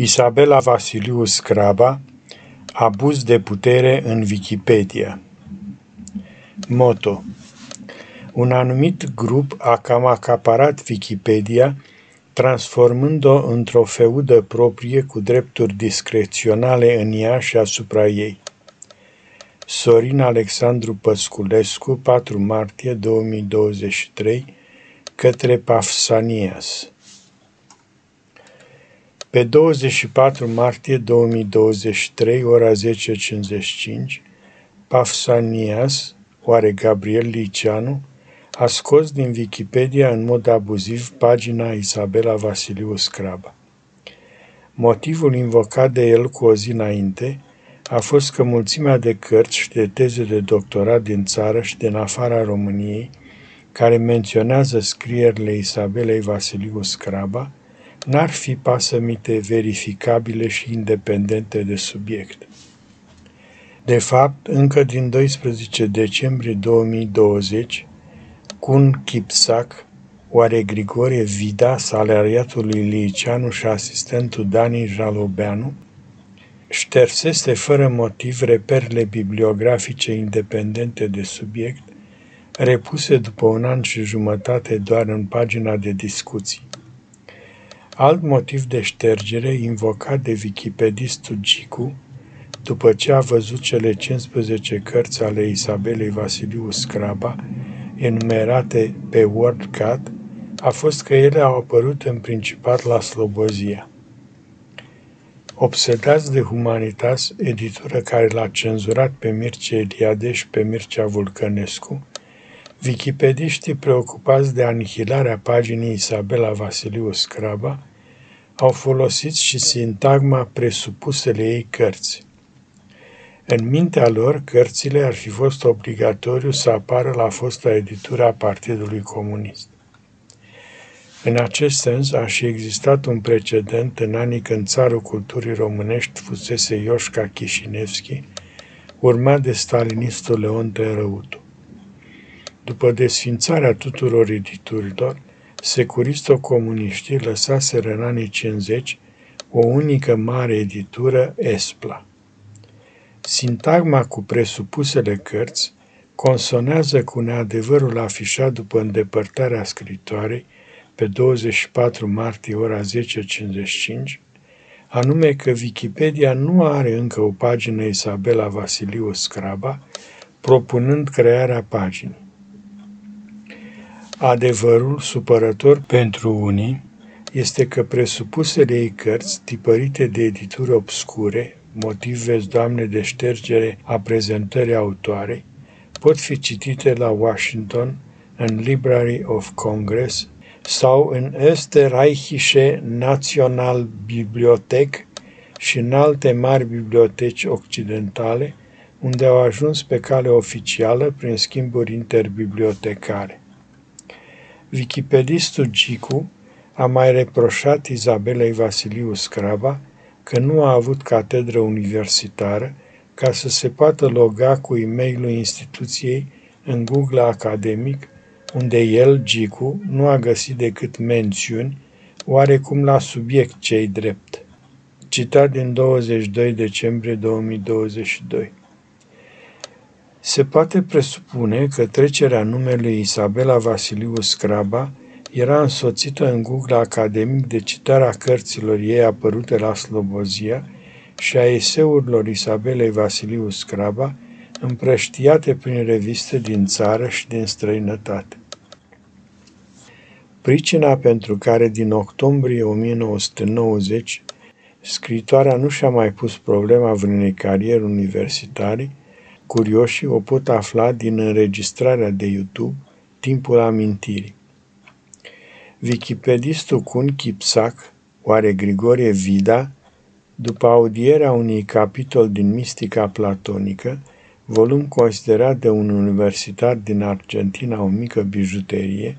Isabela Vasiliu Scraba Abuz de putere în Wikipedia Moto Un anumit grup a cam acaparat Wikipedia, transformând-o într-o feudă proprie cu drepturi discreționale în ea și asupra ei. Sorin Alexandru Păsculescu, 4 martie 2023, către Pafsanias. Pe 24 martie 2023, ora 10.55, Pafsanias, oare Gabriel Liceanu, a scos din Wikipedia în mod abuziv pagina Isabela Vasiliu Scraba. Motivul invocat de el cu o zi înainte a fost că mulțimea de cărți și de teze de doctorat din țară și din afara României, care menționează scrierile Isabelei Vasiliu Scraba, n-ar fi pasămite verificabile și independente de subiect. De fapt, încă din 12 decembrie 2020, Cun Kipsac, oare Grigore Vida, salariatul lui Liceanu și asistentul Dani Jalobeanu, ștersese fără motiv reperele bibliografice independente de subiect, repuse după un an și jumătate doar în pagina de discuții. Alt motiv de ștergere invocat de wikipedistul Gicu, după ce a văzut cele 15 cărți ale Isabelei Vasiliu Scraba, enumerate pe WordCat, a fost că ele au apărut în principal la Slobozia. Obsedați de Humanitas, editură care l-a cenzurat pe Mircea Eliadeș și pe Mircea Vulcănescu, Wikipediștii preocupați de anihilarea paginii Isabela Vasiliu Scraba au folosit și sintagma presupusele ei cărți. În mintea lor, cărțile ar fi fost obligatoriu să apară la fosta editură a Partidului Comunist. În acest sens, a și existat un precedent în anii când țarul culturii românești fusese Ioșca Chișinevski, urmat de stalinistul Leon Tărăutu. După desfințarea tuturor editurilor, securisto-comuniștii lăsaseră în anii 50 o unică mare editură, Espla. Sintagma cu presupusele cărți consonează cu neadevărul afișat după îndepărtarea scritoarei pe 24 martie ora 10.55, anume că Wikipedia nu are încă o pagină Isabela Vasiliu Scraba, propunând crearea paginii. Adevărul supărător pentru unii este că presupusele ei cărți, tipărite de edituri obscure, motiv vezi, Doamne, de ștergere a prezentării autoarei, pot fi citite la Washington, în Library of Congress sau în Österreichische Nationalbibliothek și în alte mari biblioteci occidentale, unde au ajuns pe cale oficială prin schimburi interbibliotecare. Wikipedistul Gicu a mai reproșat Izabelei Vasiliu Scraba că nu a avut catedră universitară ca să se poată loga cu e mail instituției în Google Academic, unde el, Gicu, nu a găsit decât mențiuni, oarecum la subiect cei drept. Citat din 22 decembrie 2022 se poate presupune că trecerea numelui Isabela Vasiliu Scraba era însoțită în Google Academic de citarea cărților ei apărute la Slobozia și a eseurilor Isabelei Vasiliu Scraba, împrăștiate prin reviste din țară și din străinătate. Pricina pentru care din octombrie 1990 scritoarea nu și-a mai pus problema vreunei cariere universitare Curioșii o pot afla din înregistrarea de YouTube Timpul amintirii. Wikipedistul Cun Kipsac, oare Grigorie Vida, după audierea unui capitol din Mistica Platonică, volum considerat de un universitar din Argentina o mică bijuterie,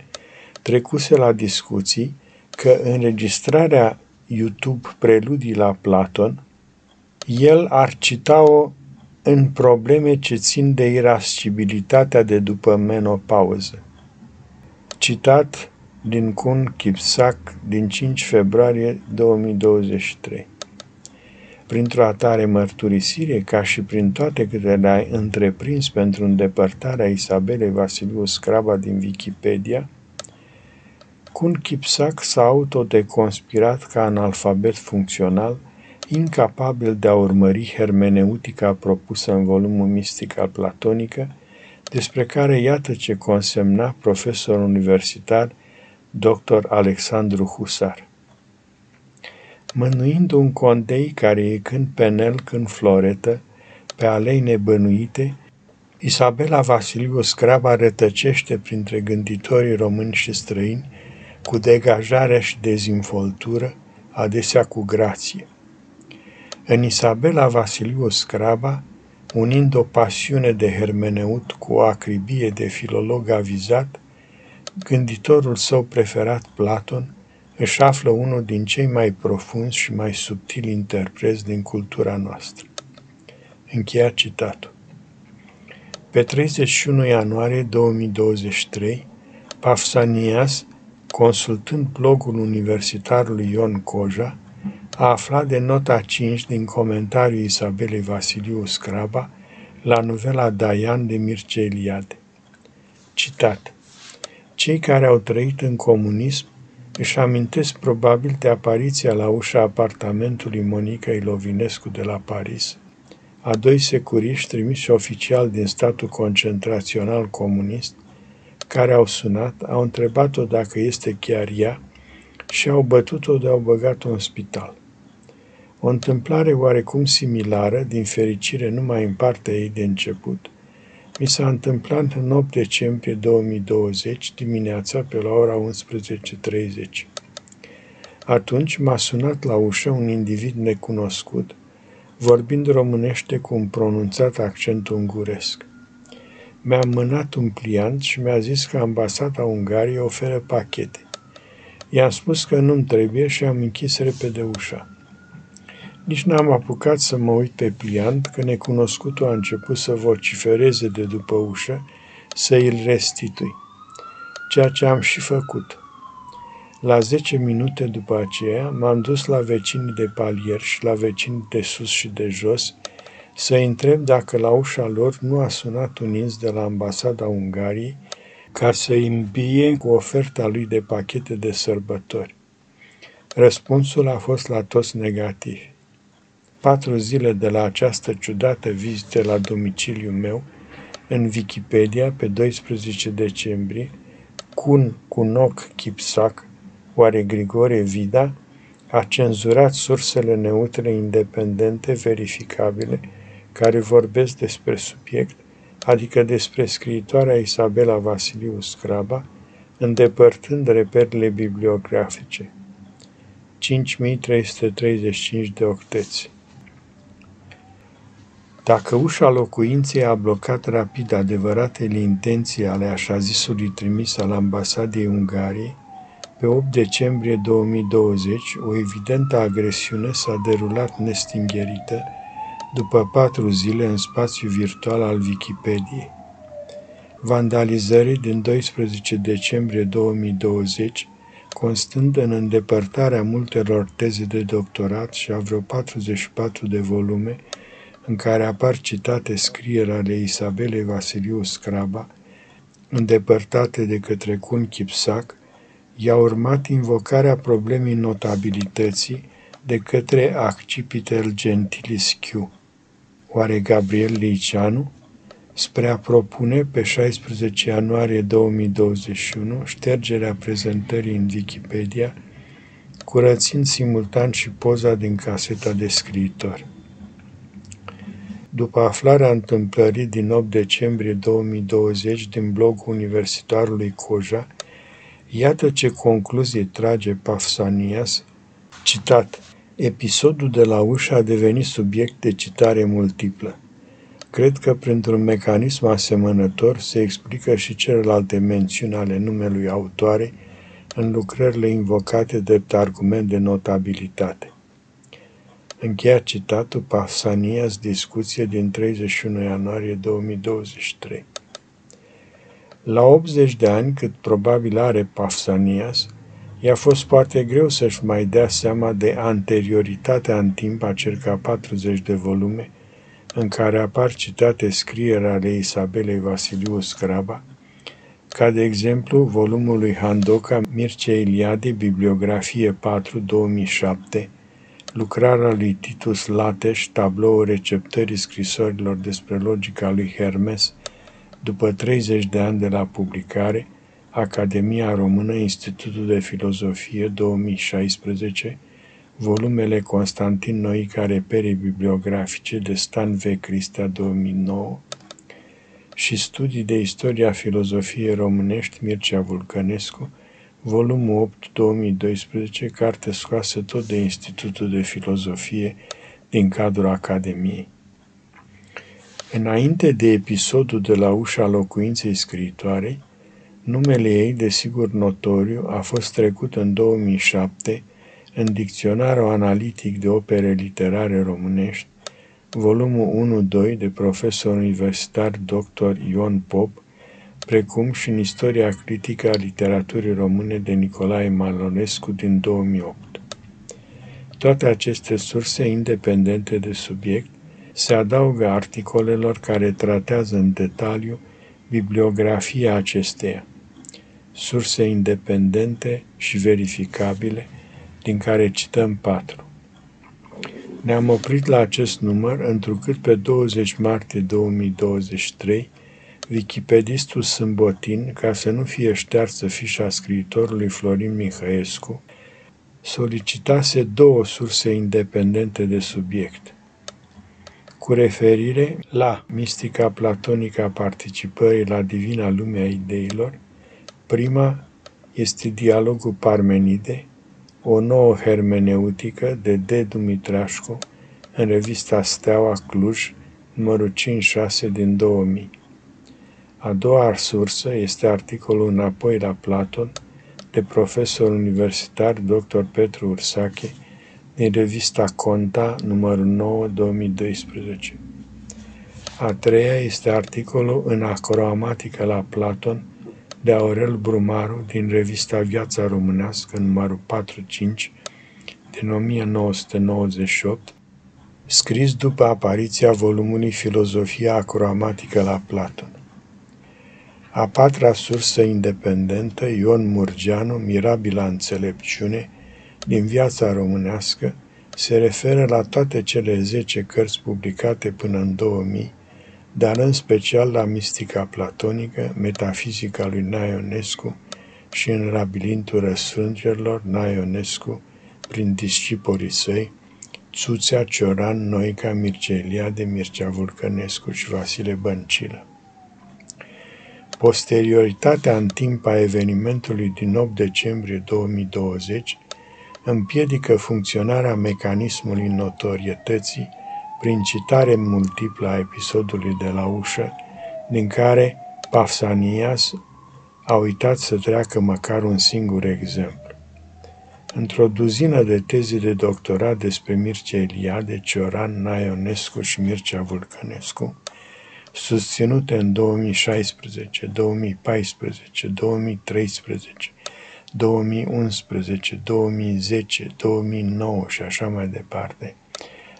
trecuse la discuții că înregistrarea YouTube Preludii la Platon, el ar cita-o în probleme ce țin de irascibilitatea de după menopauză. Citat din Kun Kipsak din 5 februarie 2023 printr-o atare mărturisire, ca și prin toate câte le-ai întreprins pentru îndepărtarea Isabelei Vasiliu Scraba din Wikipedia, Kun Kipsac s-a autodeconspirat ca analfabet funcțional, incapabil de a urmări hermeneutica propusă în volumul mistic al Platonică, despre care iată ce consemna profesor universitar dr. Alexandru Husar. Mânuind un condei care e când penel, când floretă, pe alei nebănuite, Isabela Vasiliu Scraba rătăcește printre gânditorii români și străini cu degajarea și dezinvoltură, adesea cu grație. În Isabela Vasiliu Scraba, unind o pasiune de hermeneut cu o acribie de filolog avizat, gânditorul său preferat, Platon, își află unul din cei mai profunzi și mai subtili interpreți din cultura noastră. Încheia citatul. Pe 31 ianuarie 2023, Pafsanias, consultând blogul universitarului Ion Coja, a aflat de nota 5 din comentariul Isabelei Vasiliu Scraba la novela Daian de Mircea Eliade. Citat. Cei care au trăit în comunism își amintesc probabil de apariția la ușa apartamentului Monica Ilovinescu de la Paris, a doi securiști trimiși oficial din statul concentrațional comunist, care au sunat, au întrebat-o dacă este chiar ea și au bătut-o de au băgat-o în spital. O întâmplare oarecum similară, din fericire numai în partea ei de început, mi s-a întâmplat în 8 decembrie 2020, dimineața, pe la ora 11.30. Atunci m-a sunat la ușă un individ necunoscut, vorbind românește cu un pronunțat accent unguresc. Mi-a mânat un pliant și mi-a zis că ambasada Ungariei oferă pachete. I-am spus că nu-mi trebuie și am închis repede ușa. Nici n-am apucat să mă uit pe pliant, că necunoscutul a început să vocifereze de după ușă, să îl restitui. Ceea ce am și făcut. La zece minute după aceea m-am dus la vecinii de palier și la vecinii de sus și de jos să-i întreb dacă la ușa lor nu a sunat un ins de la ambasada Ungariei ca să-i îmbie cu oferta lui de pachete de sărbători. Răspunsul a fost la toți negativ patru zile de la această ciudată vizită la domiciliul meu, în Wikipedia, pe 12 decembrie, Cun Cunoc Chipsac, oare Grigore Vida, a cenzurat sursele neutre independente verificabile care vorbesc despre subiect, adică despre scriitoarea Isabela Vasiliu Scraba, îndepărtând reperele bibliografice. 5335 de octeți. Dacă ușa locuinței a blocat rapid adevăratele intenții ale așa zisului trimis al ambasadei Ungariei, pe 8 decembrie 2020, o evidentă agresiune s-a derulat nestingherită după patru zile în spațiul virtual al Wikipediei. Vandalizării din 12 decembrie 2020, constând în îndepărtarea multelor teze de doctorat și a vreo 44 de volume în care apar citate scrieri ale Isabelei Vasiliu Scraba, îndepărtate de către Cun Chipsac, i-a urmat invocarea problemei notabilității de către Accipitel Gentilis Q. Oare Gabriel Liceanu, spre a propune pe 16 ianuarie 2021 ștergerea prezentării în Wikipedia, curățind simultan și poza din caseta de scriitor. După aflarea întâmplării din 8 decembrie 2020 din blogul universitarului Coja, iată ce concluzie trage Pafsanias, citat, Episodul de la ușă a devenit subiect de citare multiplă. Cred că printr-un mecanism asemănător se explică și celelalte mențiuni ale numelui autoare în lucrările invocate drept argument de notabilitate. Încheia citatul Pafsanias, discuție din 31 ianuarie 2023. La 80 de ani, cât probabil are Pafsanias, I-a fost foarte greu să-și mai dea seama de anterioritatea în timp a circa 40 de volume în care apar citate scrieri ale Isabelei Vasiliu Scraba, ca de exemplu volumul lui Handoca Mircea Iliade, Bibliografie 4, 2007, lucrarea lui Titus Lateș, tablou receptării scrisorilor despre logica lui Hermes, după 30 de ani de la publicare, Academia Română, Institutul de Filozofie, 2016, volumele Constantin Noica Reperii Bibliografice de Stan V. Cristea 2009 și studii de istoria filozofiei românești Mircea Vulcănescu, volumul 8 2012, carte scoasă tot de Institutul de Filozofie din cadrul Academiei. Înainte de episodul de la ușa locuinței scriitoarei, numele ei, desigur notoriu, a fost trecut în 2007 în Dicționarul Analitic de Opere Literare Românești, volumul 1-2 de profesor universitar dr. Ion Pop, precum și în Istoria critică a literaturii române de Nicolae Malonescu din 2008. Toate aceste surse independente de subiect se adaugă articolelor care tratează în detaliu bibliografia acesteia, surse independente și verificabile, din care cităm patru. Ne-am oprit la acest număr, întrucât pe 20 martie 2023, Wikipedistul Sâmbotin, ca să nu fie ștearsă fișa scriitorului Florin Mihăescu, solicitase două surse independente de subiect. Cu referire la mistica platonică a participării la divina lumea ideilor, prima este dialogul Parmenide, o nouă hermeneutică de D. Dumitrașcu în revista Steaua Cluj, numărul 5-6 din 2000. A doua sursă este articolul Înapoi la Platon de profesor universitar dr. Petru Ursache din revista Conta, numărul 9, 2012. A treia este articolul În acromatică la Platon de Aurel Brumaru din revista Viața Românească, numărul 4-5, din 1998, scris după apariția volumului Filozofia acromatică la Platon. A patra sursă independentă, Ion Murgeanu, Mirabila înțelepciune, din viața românească, se referă la toate cele zece cărți publicate până în 2000, dar în special la mistica platonică, metafizica lui Naionescu și în labirintul răsfrângerilor Naionescu, prin discipolii săi, Țuțea, Cioran, Noica, Mircea Eliade, Mircea Vulcănescu și Vasile Băncilă. Posterioritatea în timp a evenimentului din 8 decembrie 2020 împiedică funcționarea mecanismului notorietății prin citare multiplă a episodului de la ușă, din care Pafsanias a uitat să treacă măcar un singur exemplu. Într-o duzină de teze de doctorat despre Mircea Eliade, Cioran, Naionescu și Mircea Vulcănescu, susținute în 2016, 2014, 2013, 2011, 2010, 2009 și așa mai departe,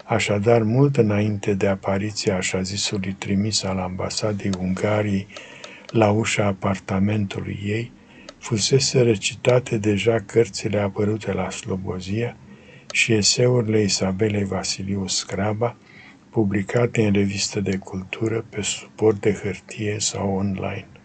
Așadar, mult înainte de apariția așa zisului trimis al ambasadei Ungariei la ușa apartamentului ei, fusese recitate deja cărțile apărute la Slobozia și eseurile Isabelei Vasiliu Scraba, publicate în revistă de cultură pe suport de hârtie sau online.